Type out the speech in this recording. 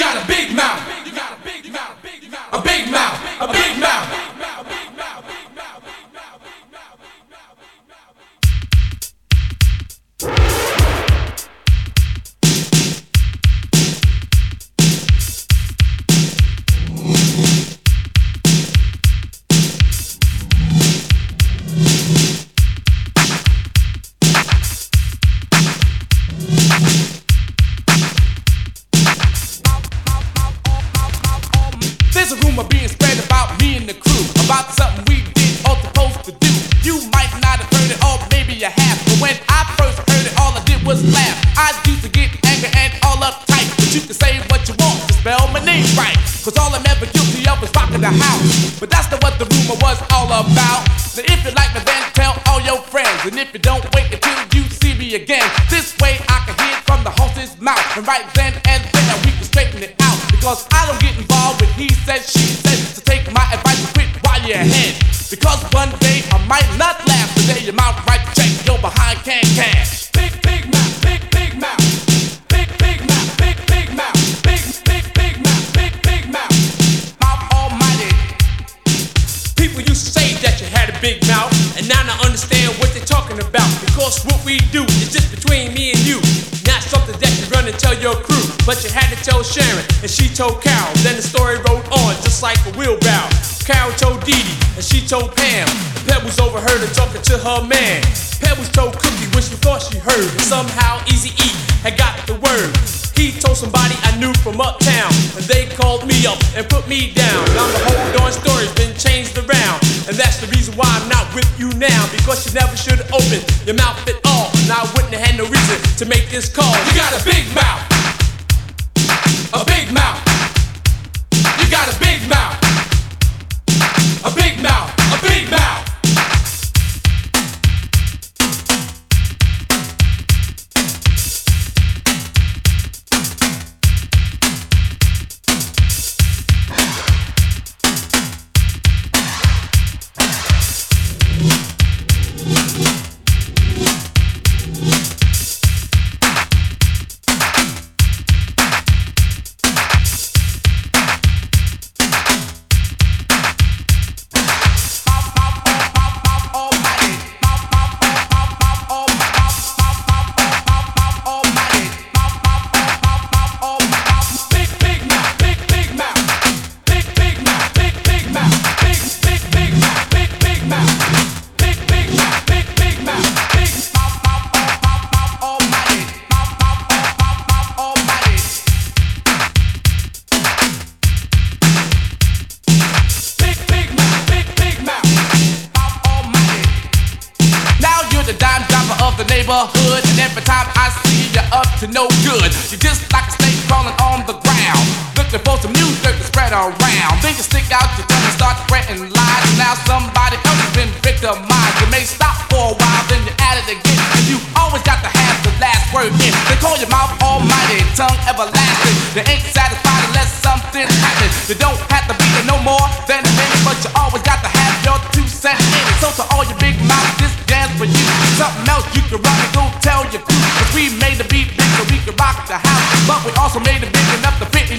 got rumor being spread about me and the crew, about something we did or supposed to do. You might not have heard it, or maybe you have. But when I first heard it, all I did was laugh. I used to get angry and all uptight, but you can say what you want to spell my name right. Cause all I'm ever guilty of is rocking the house. But that's not what the rumor was all about. Now if you like me, then tell all your friends. And if you don't, wait until you see me again. This way I can hear it from the horse's mouth. And right then and there we can straighten it out. Because I don't get involved with he said, she said. So take my advice and quit while you're ahead. Because one day I might not last. The day your mouth right check, your behind can't cash. Big, big mouth, big, big mouth. Big, big mouth, big, big mouth. Big, big, big mouth, big, big mouth. Mouth almighty. People used to say that you had a big mouth, and now I understand what they're talking about. Because what we do is just between me and you, not something that you run and tell your crew. But you had to tell Sharon, and she told Carol. Then the story rolled on, just like a wheelbarrow. Carol told Dee Dee, and she told Pam. Pebbles overheard her talking to her man. Pebbles told Cookie what she thought she heard. And somehow Easy E had got the word. He told somebody I knew from uptown, and they called me up and put me down. Now the whole darn story's been changed around, and that's the reason why I'm not with you now. Because you never should opened your mouth at all, and I wouldn't have had no reason to make this call. You got a big mouth. Neighborhood, and every time I see you up to no good, you're just like a snake crawling on the ground, looking for some new dirt to spread around. Then you stick out your tongue and start spreading lies, and now somebody else has been victimized. You may stop for a while, then you're at it again, and you always got to have the last word in. They call your mouth almighty, tongue everlasting. They ain't satisfied unless something happens. You don't have to be there no more than a minute, but you always can rock and go tell your crew. Cause we made the beat big so we can rock the house. But we also made it big enough to fit